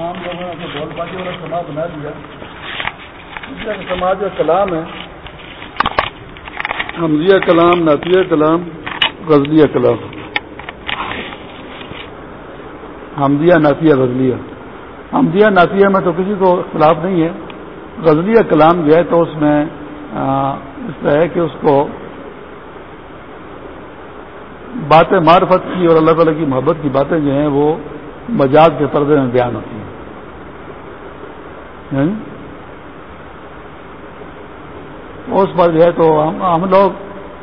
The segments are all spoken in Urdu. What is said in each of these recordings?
عام لوگوں نے بول بازی والا سماج بنا دیا۔ سماج کا کلام ہے۔ حمزیہ کلام، نعتیہ کلام، غزلیہ کلام۔ حمزیہ، نعتیہ، غزلیہ۔ حمزیہ، نعتیہ میں تو کسی کو اختلاف نہیں ہے۔ غزلیہ کلام جو ہے تو اس میں اس طرح ہے کہ اس کو باتیں معرفت کی اور اللہ تعالیٰ کی محبت کی باتیں جو ہیں وہ مجاز کے پردے میں بیان ہوتی ہیں۔ اس پر جو ہے تو ہم لوگ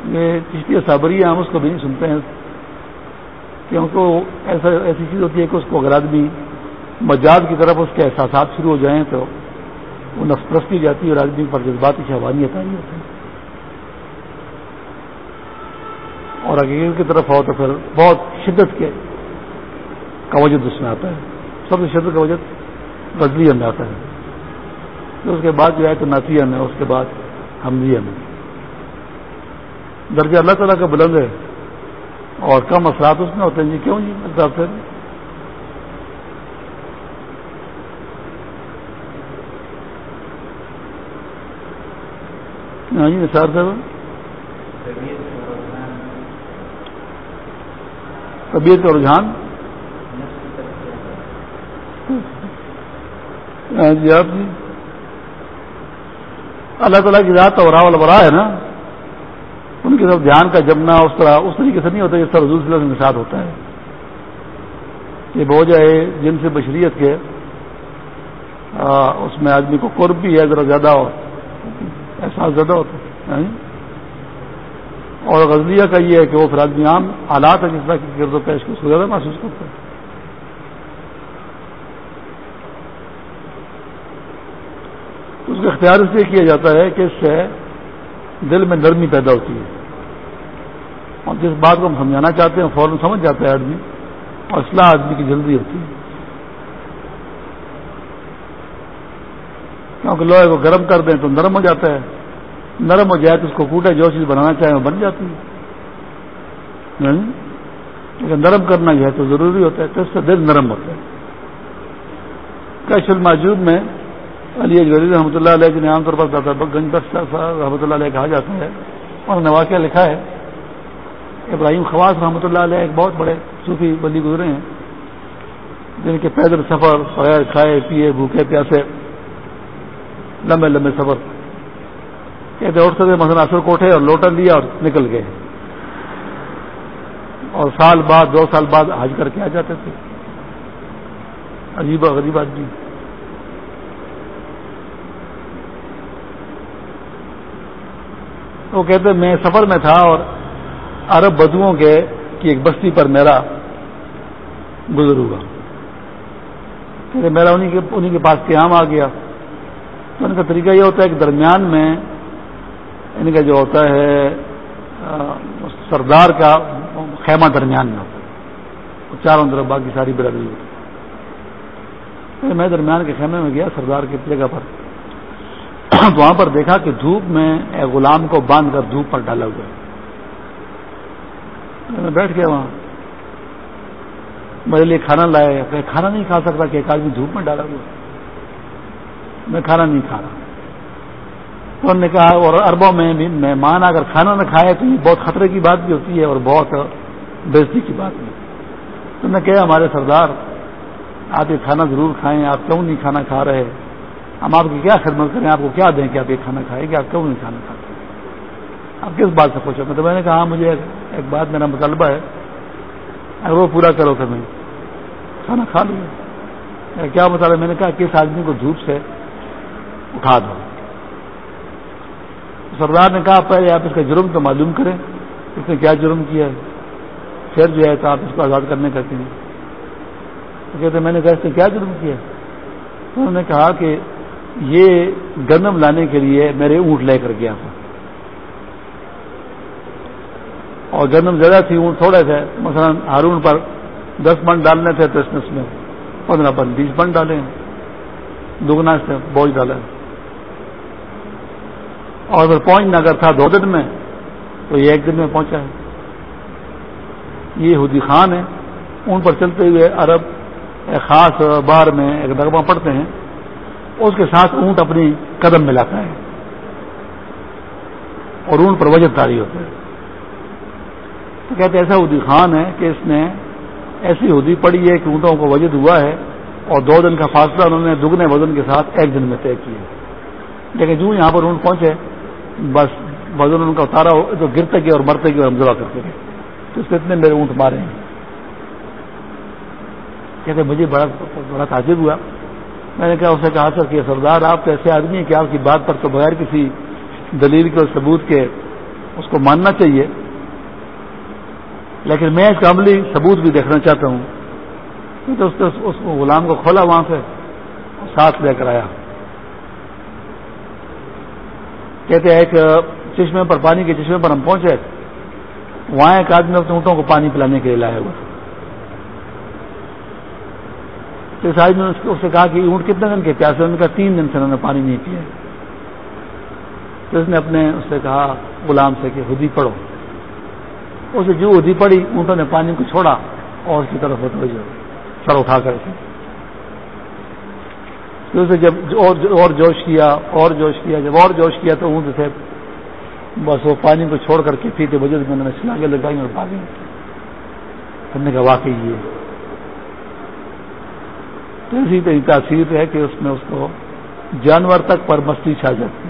یہ چشتی صابری ہیں، ہم اس کو بھی نہیں سنتے ہیں۔ کہ ان کو ایسا ایسی چیز ہوتی ہے کہ اس کو اگر آدمی مجاز کی طرف اس کے احساسات شروع ہو جائیں تو وہ نفرستی جاتی ہے اور آدمی پر جذباتی شہوانی اتاری ہوتی ہے۔ اور حقیقت کی طرف ہو تو پھر بہت شدت کے کا وجد اس میں آتا ہے۔ سب سے شدت کا وجد غزلی میں آتا ہے۔ پھر اس کے بعد جو ہے تو ناتیہ میں، اس کے بعد حمزیہ میں۔ درجہ اللہ تعالیٰ کا بلند ہے۔ اور کم اثرات اس میں ہوتے ہیں۔ جی کیوں جی؟ حساب سے۔ ہاں جی نثار صاحب۔ طبیعت کا رجحان۔ ہاں جی آپ جی۔ اللہ تعالیٰ کی ذات اور البرا ہے نا؟ ان کے ساتھ دھیان کا جمنا اس طرح اس طریقے سے نہیں ہوتا جس طرح رضول صلی اللہ کے ساتھ ہوتا ہے۔ یہ بوجھ ہے جن سے بشریت کے اس میں آدمی کو قرب بھی ہے ذرا زیادہ ہو۔ احساس زیادہ ہوتا ہے اور غزلیہ کا یہ ہے کہ وہ پھر آدمی عام حالات ہے جس طرح کی گرد و پیش کو اس کو زیادہ محسوس کرتا ہے۔ اس کا اختیار اس لیے کیا جاتا ہے کہ اس سے دل میں نرمی پیدا ہوتی ہے۔ اور جس بات کو ہم سمجھانا چاہتے ہیں فوراً سمجھ جاتا ہے آدمی، اور اصلاح آدمی کی جلدی ہوتی ہے۔ کیونکہ لوہے کو گرم کر دیں تو نرم ہو جاتا ہے۔ نرم ہو جائے تو اس کو کوٹے جو چیز بنانا چاہیں وہ بن جاتی ہے۔ لیکن نرم کرنا جو ہے تو ضروری ہوتا ہے، تو اس سے دل نرم ہوتا ہے۔ کیشل موجود میں علی اجوری رحمۃ اللہ علیہ جنہیں عام طور پر دادا گنج بخش رحمۃ اللہ علیہ کہا جاتا ہے انہوں نے واقعہ لکھا ہے ابراہیم خواص رحمۃ اللہ علیہ ایک بہت بڑے صوفی بلی گزرے ہیں، جن کے پیدل سفر بغیر کھائے، پیے، بھوکے، پیاسے، لمبے لمبے سفر کہتے اٹھتے تھے مثلا اثر کوٹھے اور لوٹا لیا اور نکل گئے۔ اور سال بعد، دو سال بعد حج کر کے آ جاتے تھے۔ عجیب غریب آدمی۔ وہ کہتے میں سفر میں تھا اور عرب بدوؤں کے کی ایک بستی پر میرا گزر ہوا۔ میرا انہیں کے انہیں کے پاس قیام آ گیا۔ تو ان کا طریقہ یہ ہوتا ہے کہ درمیان میں ان کا جو ہوتا ہے سردار کا خیمہ درمیان میں ہوتا ہے۔ چاروں طرف باقی ساری برادری ہوتی ہے۔ میں درمیان کے خیمے میں گیا سردار کی جگہ پر۔ وہاں پر دیکھا کہ دھوپ میں ایک غلام کو باندھ کر دھوپ پر ڈالا ہوا میں بیٹھ گیا وہاں۔ میرے لیے کھانا لایا کہ کھانا نہیں کھا سکتا کہ ایک آدمی دھوپ میں ڈالا ہوا میں کھانا نہیں کھا رہا۔ تو انہوں نے کہا، اور اربوں میں مہمان اگر کھانا نہ کھائے تو یہ بہت خطرے کی بات بھی ہوتی ہے اور بہت بےزتی کی بات بھی۔ تو نے کہا، ہمارے سردار، آپ یہ کھانا ضرور کھائیں، آپ کیوں نہیں کھانا کھا رہے؟ ہم آپ کی کیا خدمت کریں؟ آپ کو کیا دیں؟ کہ آپ یہ کھانا کھائیں؟ گے آپ کیوں نہیں کھانا کھاتے؟ آپ کس بات سے پوچھو تو مطلب میں نے کہا ہاں مجھے ایک بات، میرا مطالبہ ہے۔ اگر وہ پورا کرو تو میں کھانا کھا لوں کیا مطالبہ؟ میں نے کہا، کس آدمی کو دھوپ سے اٹھا دو؟ سردار نے کہا، پہلے آپ اس کا جرم تو معلوم کریں۔ اس نے کیا جرم کیا؟ ہے پھر جو ہے تو آپ اس کو آزاد کرنے کا کہیں۔ تو کہتے، میں نے کہا، اس نے کیا جرم کیا؟ تو انہوں نے کہا کہ یہ گندم لانے کے لیے میرے اونٹ لے کر گیا تھا۔ اور گندم زیادہ تھی، اونٹ تھوڑے تھے۔ مثلا ہارون پر دس من ڈالنے تھے تو اس میں پندرہ پن بیس من ڈالے۔ دگنا سے بوجھ ڈالا۔ اور اگر پہنچنا اگر تھا دو دن میں، تو یہ ایک دن میں پہنچا۔ ہے یہ ہدی خان ہے ان پر چلتے ہوئے عرب ایک خاص بار میں ایک نغمہ پڑھتے ہیں۔ اس کے ساتھ اونٹ اپنی قدم ملاتا ہے اور اونٹ پر وجد تاری ہوتا ہے۔ تو کہتے ایسا ادی خان ہے کہ اس نے ایسی ہودی پڑی ہے کہ اونٹوں کو وجد ہوا ہے اور دو دن کا فاصلہ انہوں نے دگنے وزن کے ساتھ ایک دن میں طے کیا لیکن جو یہاں پر اونٹ پہنچے، بس وزن ان کا اتارا جو گرتے گئے اور مرتے گئے اور ہم کرتے گئے۔ تو اس کو اتنے میرے اونٹ مارے ہیں۔ کہتے مجھے بڑا بڑا تعجب ہوا۔ میں نے کہا، اسے کہا، سر، کہ سردار آپ تو ایسے آدمی ہیں کہ آپ کی بات پر تو بغیر کسی دلیل کے ثبوت کے اس کو ماننا چاہیے۔ لیکن میں اس کا عملی ثبوت بھی دیکھنا چاہتا ہوں۔ تو اس کو غلام کو کھولا وہاں سے ساتھ لے کر آیا۔ کہتے ہیں، ایک چشمے پر، پانی کے چشمے پر ہم پہنچے۔ وہاں ایک آدمی اپنے اونٹوں کو پانی پلانے کے لیے لایا ہوا تھا۔ تو اس آدمی نے اس سے کہا کہ اونٹ کتنے دن کے پیاسے ان کا تین دن سے انہوں نے پانی نہیں پیا۔ تو اس نے اپنے اس سے کہا غلام سے کہ ہدی پڑھو۔ اسے جو ہدی پڑی اونٹوں نے پانی کو چھوڑا اور اس کی طرف سر اٹھا کر اسے جب اور جوش کیا، اور جوش کیا، جب اور جوش کیا تو اونٹ سے بس وہ پانی کو چھوڑ کر کے پیتے بجے میں نے سلاگے لگائی اور پانی کرنے کا واقعی یہ تو اسی طرح تاثیر ہے کہ اس میں اس کو جانور تک پر مستی چھا جاتی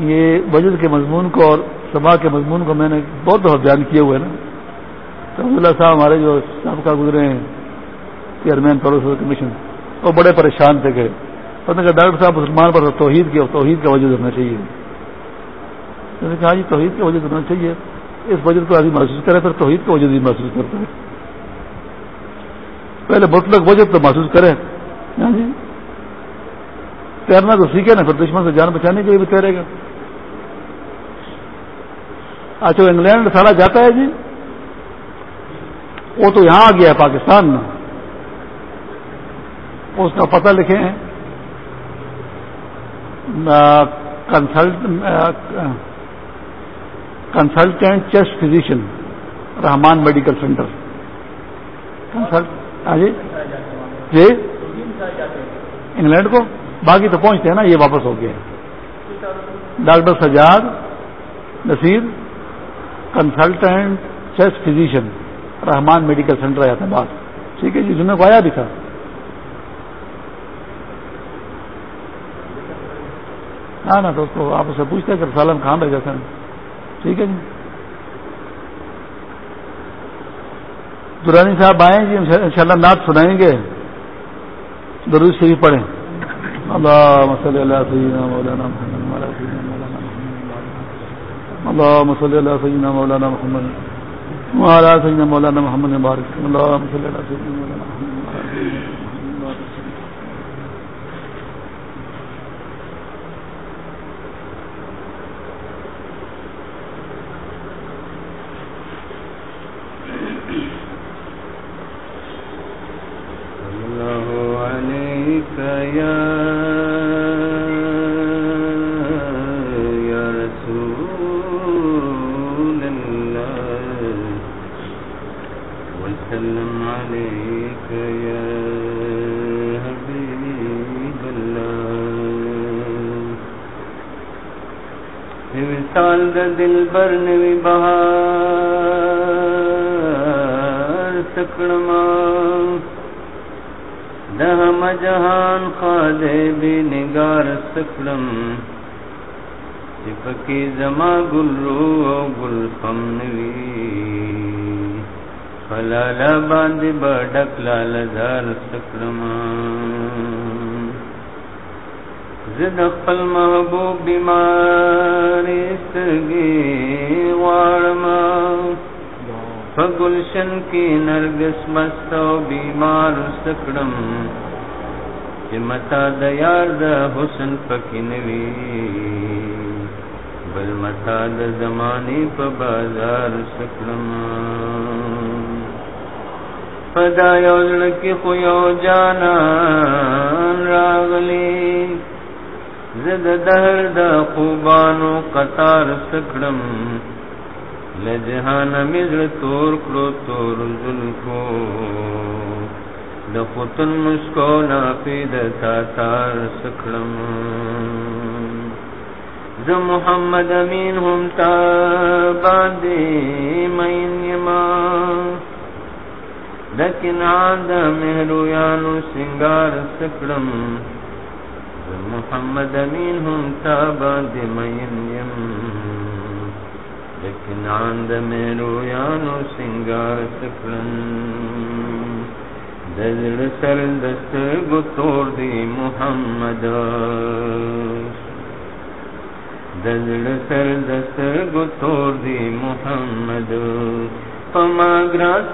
یہ بجٹ کے مضمون کو اور سبا کے مضمون کو میں نے بہت بہت بیان کیے ہوئے نا۔ تو اللہ صاحب ہمارے جو سابقہ گزرے ہیں، چیئرمین، پروفیسر، کمیشن، وہ بڑے پریشان تھے کہ نے کہا، ڈاکٹر صاحب، مسلمان پر توحید کی توحید کا وجہ ہونا چاہیے۔ نے کہا جی توحید کا وجہ ہونا چاہیے۔ اس وجہ کو آدمی محسوس کرے، پھر توحید کا وجہ بھی محسوس کرتا ہے۔ پہلے مطلق وجہ تو محسوس کرے ہاں جی۔ تیرنا تو سیکھے نا، پھر دشمن سے جان بچانے کے لیے بھی تیرے گا۔ اچھا انگلینڈ سارا جاتا ہے جی۔ وہ تو یہاں آ گیا ہے، پاکستان میں۔ اس کا پتہ لکھے ہیں consultant chest physician Rahman medical centre ہاں جی جی انگلینڈ کو باقی تو پہنچتے ہیں نا، یہ واپس ہو گیا doctor Sajjad Naseer consultant chest physician Rahman medical centre آیا تھا بات ٹھیک ہے جی جنہیں کو آیا بھی تھا۔ ہاں نا دوستو آپ اسے پوچھتے کہ سالم خان رہ جاتے ہیں ٹھیک ہے جی۔ دورانی صاحب آئیں جی انشاءاللہ شاء نعت سنائیں گے۔ درود شریف پڑھیں۔ اللہ مسل اللہ سیدنا مولانا محمد اللہ مسل اللہ سیدنا مولانا محمد مہاراج سیدنا مولانا محمد مبارک اللہ مسل اللہ سیدنا مولانا محمد دہم جہان خادے بھی نگار سکڑم، چپکی زما گل رو گل فم نوی. فلالا باندھ بڑک لال دار سکڑما زد خپل محبوب بیماری سرگی وارما فگلشن کی نرگس مستو بیمار سکڑم متا دیار دا حسن پکنوی بل متا د زمانی په بازار سکڑم۔ پدا یو لکی خو یو جانا راغلی، زد دهر د خوبانو قطار سکړم لجهان مزر تور کړو تور زلفو د خطن مسکو نافید تا تار سکړم ز محمد امین هم تا باندې مین یما۔ لیکن عاد مهرو یانو سنگار سکړم ز محمد امین هم تا باندې مین یم۔ لیکن عاد مهرو یانو سنگار سکړم دل سر دست گتور دی محمد دل سر دست گتور دی محمد پما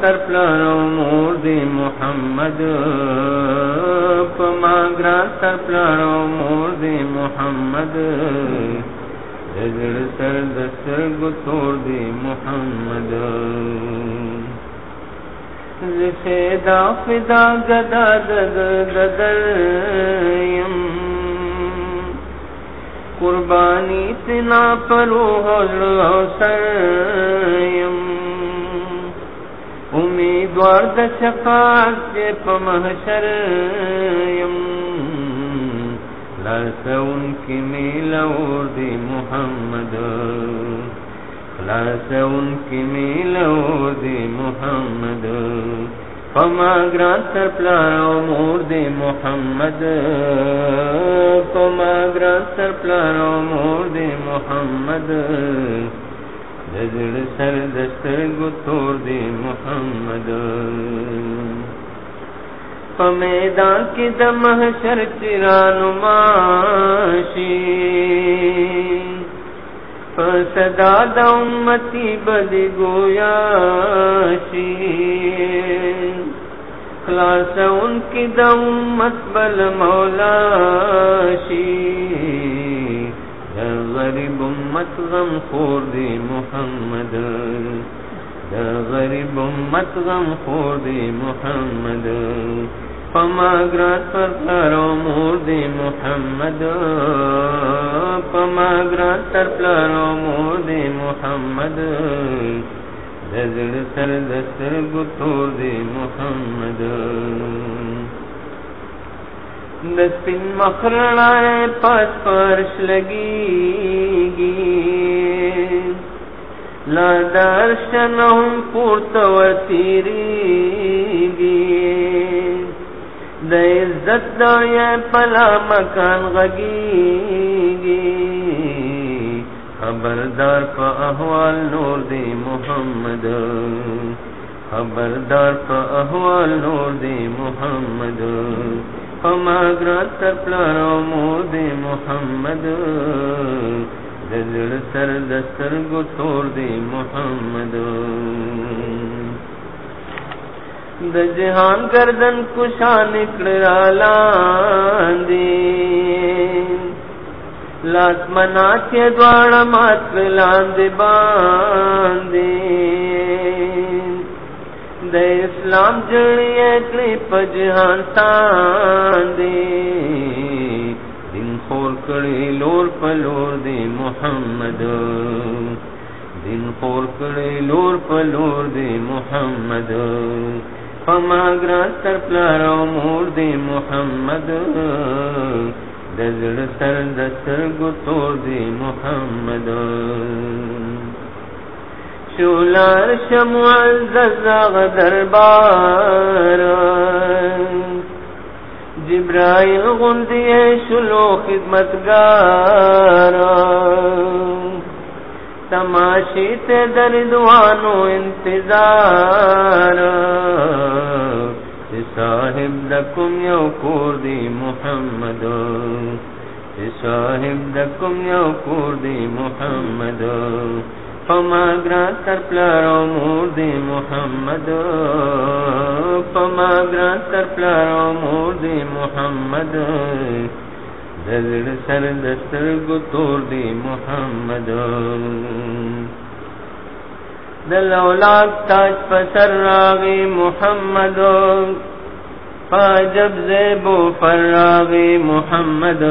سر پلارو مور دی محمد پما گرا سر پلارو مور دی محمد دل سر دست گتور دی محمد۔ فدا فدا گدا دد ددر یم۔ قربانی تنا پرو ہو سریم امیدوار د شفاعت کے پمحشر یم۔ لرس ان کی میل دی محمد۔ خلاص ان کی میل دی محمد۔ پما گران سر پلارو مور دی محمد۔ پما گران سر پلارو مور دی محمد۔ دزڑ سر دستر گتور دی محمد۔ پمیدان کی دمہ شر چرانماشی فسدا دا امتی بدی گویا خلاص ان کی دا امت بل مولا شی۔ غریب امت غم خور دی محمد۔ غریب امت غم خور دی محمد. پما گران پر پلارو مور دی محمد. پما گران پر پلارو مور دی محمد. دزڑ سر دستر گتور دی محمد. دسپن مخرڑائے پاس پرش لگی. لا درشن ہم پورت و تیری گی د عزت د پلا مکان غگی خبردار په احوال نور دی محمد. خبردار په احوال نور دی محمد. پما ګرات تر پلارو مور دی محمد. دل سر دستر گو تور دی محمد۔ د جهان گردن کشا نکړه لاندې لاس منا چې دواړه مات لاندې باندې د اسلام جړې کړې په جهان تاندې خور کړي لور په لور دی محمد دین خور کړي لور په لور دی محمد پما گران سر پلارو مور دی محمد دزڑ سر دسر گتور دی محمد شولار شمع ززاغ دربار جبرائیل غندی شلو خدمتگار۔ تماشی تے دردوانو انتظار۔ صاحب دکم یو کور دی محمد۔ صاحب دکم یو کور دی محمد۔ پما گران سر پلارو مور محمد پما گران سر پلارو مور محمد دزڑ سر دستر گتور دی محمد دل اولاد تاج پسر راغی محمد جب زیب و فراغی محمد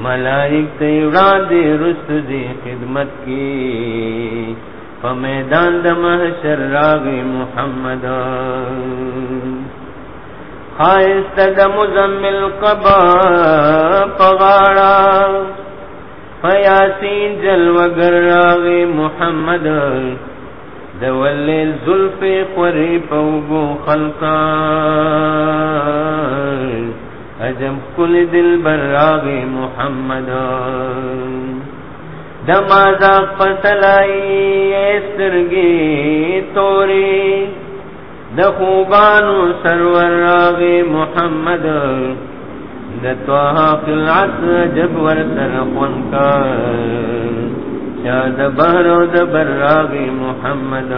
ملائک تیران دے رست دی خدمت کی۔ فمیدان دا محشر راغی محمد۔ خائست دا مزمل قبا پغارا فیاسین جل وگر راغی محمد۔ دولیل زلف قریب و خلقا۔ عجب کل دل براغی محمد۔ دمازا پتلائی ایسرگی توری۔ دخوبانو سرور راغی محمد۔ دتوها قلعت جب ورسر خونکا شاد بہرو دبر راغی محمد۔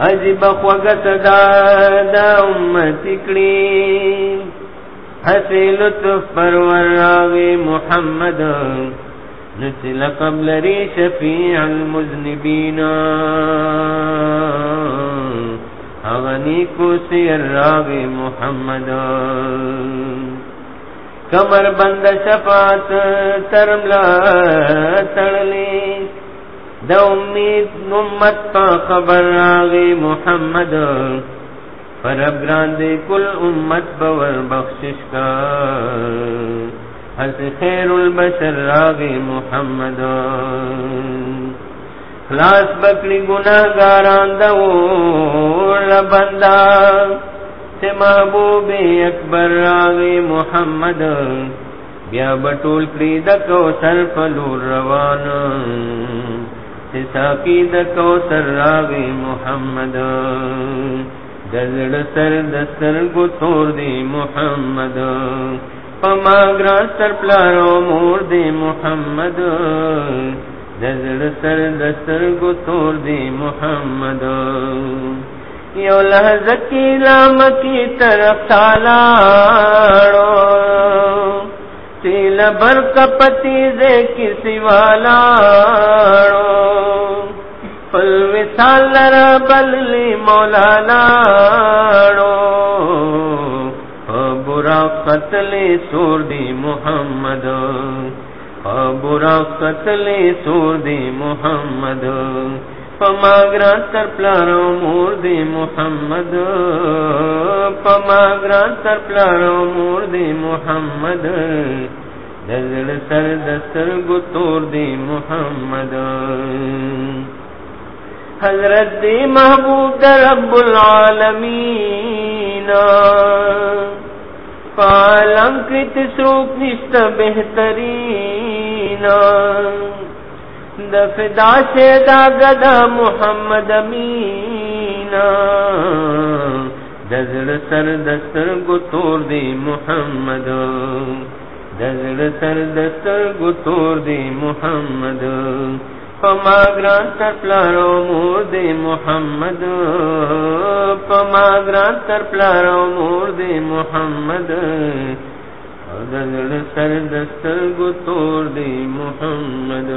عجب خوگت دا دا امت کڑی حسی لطف پرور راغی محمد. نسل قبل ری شفیع المذنبین. اغنی کو سیر راغی محمد. کمر بند شفاعت ترملا تڑلی. د امید امت پا خبر آگی محمد. فرب گراندے کل امت بور بخشش کا. حس خیر البشر آگی محمد. خلاص بکری گناہ گاران دو لبندہ. سے محبوب اکبر آگے محمد. بیا بٹول کری دکو سر پلور روان. ساقی د کوثر راوی محمد۔ دزړ سر د سرګو تور دی محمد۔ پما ګرا سر پلارو مور دی محمد۔ دزړ سر د سرګو تور دی محمد۔ یو لحظه کی لام کی طرف تالاړو تیل بر کپتی دے کسی والاړو پل وسال لرا بللی مولا لاڑو برا قتل سور دی محمد۔ برا قتل سور دی محمد۔ پماگرا سر پلارو مور دی محمد۔ پماگرا سر پلارو مور دی محمد۔ دزڑ سر دسر گتور دی محمد۔ حضرت محبوب رب العالمین۔ پالم کت سروپ نشت بہترین۔ دفدا سے دا گدا محمد امینا دزڑ سر دستر گتور دی محمد۔ دزڑ سر دستر گتور دی محمد۔ پماگران تر پلارو مور دے محمد. پماگران تر پلارو مور دے محمد. دل سر دستر گو تور دے محمد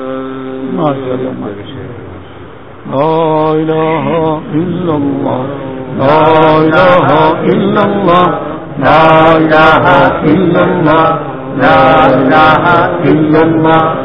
لا الہ الا اللہ، لا الہ الا اللہ، لا الہ الا اللہ، لا الہ الا اللہ.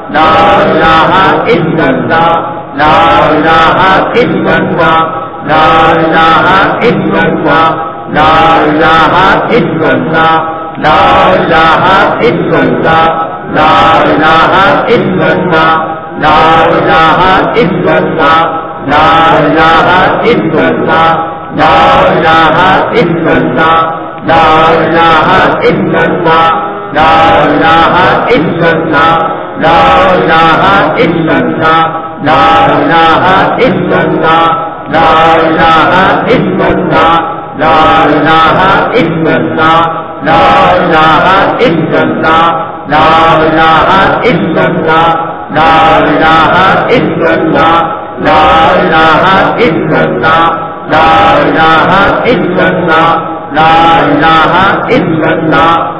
لا الہ الا اللہ لا الہ الا اللہ لا الہ الا اللہ لا الہ الا اللہ لا الہ الا اللہ لا الہ الا اللہ لا الہ الا اللہ لا الہ الا اللہ لا الہ الا اللہ لا الہ الا اللہ لا الہ الا اللہ لا الہ الا اللہ لا الہ الا اللہ لا الہ الا اللہ لا الہ الا اللہ لا الہ الا اللہ لا الہ الا اللہ لا الہ الا اللہ لا الہ الا اللہ لا الہ الا اللہ لا الہ الا اللہ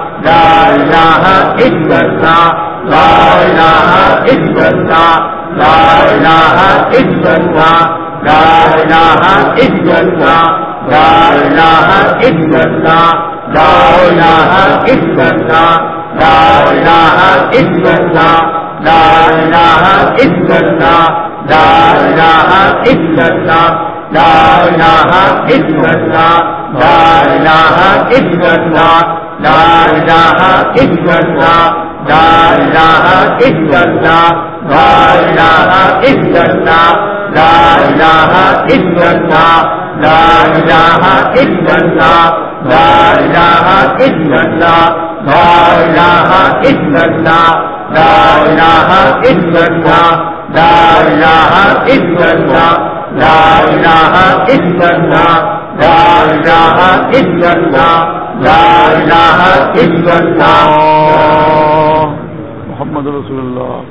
لا الہ الا اللہ لا الہ الا اللہ لا الہ الا اللہ لا الہ الا اللہ لا الہ الا اللہ لا الہ الا اللہ لا الہ الا اللہ لا الہ الا اللہ لا الہ الا اللہ لا الہ الا اللہ لا الہ الا اللہ لا الہ الا اللہ لا الہ الا اللہ لا الہ الا اللہ لا الہ الا اللہ لا الہ الا اللہ لا الہ الا اللہ لا الہ الا اللہ لا الہ الا اللہ لا الہ الا اللہ لا الہ الا اللہ لا الہ الا اللہ لا الہ الا اللہ محمد رسول اللہ.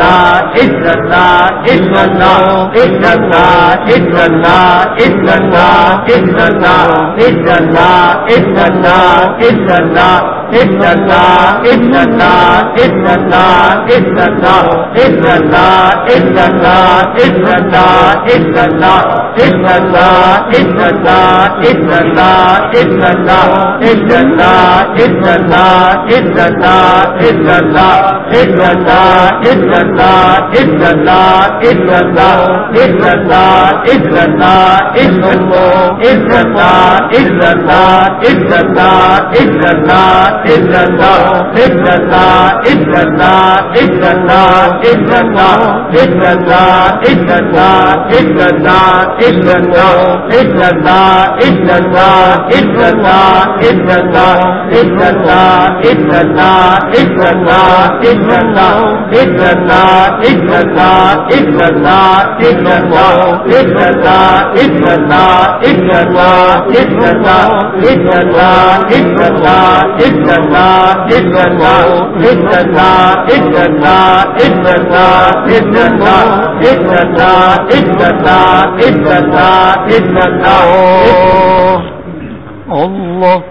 اللہ اللہ عز اللہ عز اللہ عز اللہ عز اللہ عز اللہ عز اللہ عز اللہ عز اللہ اللہ اللہ اللہ اللہ اللہ اللہ اللہ اللہ اللہ اللہ اللہ ایک اللہ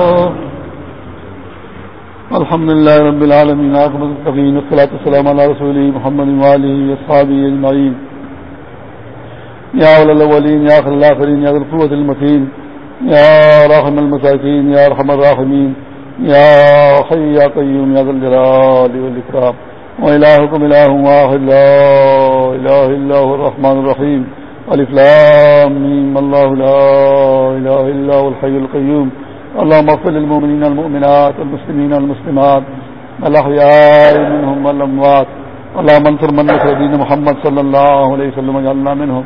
الحمد لله رب العالمين عاقبة التقين والصلاة والسلام على رسوله محمد وآله وصحابه أجمعين يا أولى الأولين يا آخر الآخرين يا ذا القوة المتين يا راحم المساكين يا أرحم الراحمين يا حي يا قيوم يا ذا الجلال والإكرام وإلهكم إله واحد، لا إله إلا هو الرحمن الرحيم ألف لام ميم الله لا إله إلا هو الحي القيوم اللهم اغفر للمؤمنين المؤمنات والمسلمين والمسلمات. الأحياء منهم والأموات. اللهم انصر من نصر دين محمد صلى الله عليه وسلم وجعلنا منهم.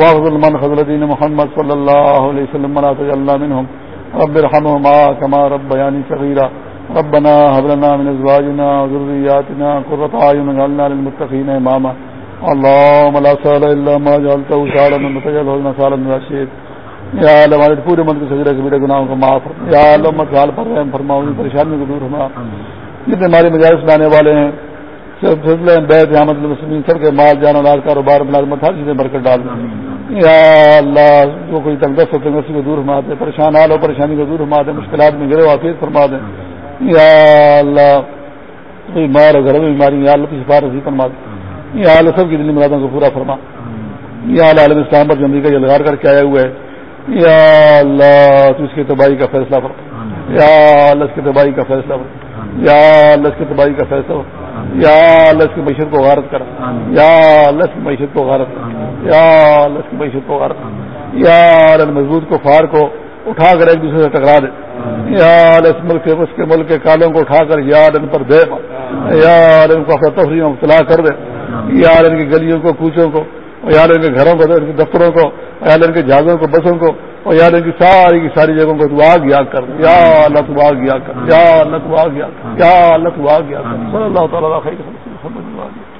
واغفر من خذل دين محمد صلى الله عليه وسلم ولا تجعلنا منهم. رب ارحمهما كما ربياني صغيرا. ربنا هب لنا من ازواجنا وذرياتنا قرة اعين واجعلنا للمتقين اماما اللهم لا سهل الا ما جعلته سهلا وانت تجعله لنا سهلا من الشيء یا اللہ ہمارے پورے ملک سجرہ کبیرہ گناہوں کو معاف یا اللہ امت خیال پر رحم فرماؤ ان پریشانی کو دور فرما۔ جتنے ہمارے مجالس لانے والے ہیں سلسلے بیت احمد المسلمین سب کے مال جان اولاد کاروبار ملازمت ہر چیزیں برکت ڈال۔ دیں یا اللہ جو کوئی تنگ دست ہوتے ہیں اسی کو دور فرما دے پریشان حال ہو پریشانی کو دور فرما دیں مشکلات میں گرے واقع فرما دیں یا اللہ کوئی مار گھر میں بیماری یا اللہ کی سفارت فرما دیں یا اللہ سب کی دلی مرادوں کو پورا فرما۔ یا اللہ عالم اسلام پر جو امریکہ جلگار کر کے آیا ہوا ہے۔ یا اللہ تو اس کی تباہی کا فیصلہ کر یا اللہ اس کی تباہی کا فیصلہ کر یا اللہ اس کی تباہی کا فیصلہ کر یا اللہ اس کی معیشت کو غارت کر یا اللہ اس کی معیشت کو غارت کر یا اللہ اس کی معیشت کو غارت یا اللہ مضبوط کو فار کو اٹھا کر ایک دوسرے سے ٹکرا دے یا اللہ اس ملک اس کے ملک کے کالوں کو اٹھا کر یا ان پر دے یا ان کو اپنا تفریح میں مبتلا کر دے یا ان کی گلیوں کو کوچوں کو یار ان کے گھروں کو ان کے دفتروں کو یار ان کے جہازوں کو، بسوں کو، اور یار ان کی ساری کی ساری جگہوں کو تو آگ یاد کر یا اللہ تو آگ یاد کر یا اللہ تو آگ یاد کر یا اللہ تو آگ یاد کر صلی اللہ تعالیٰ خیر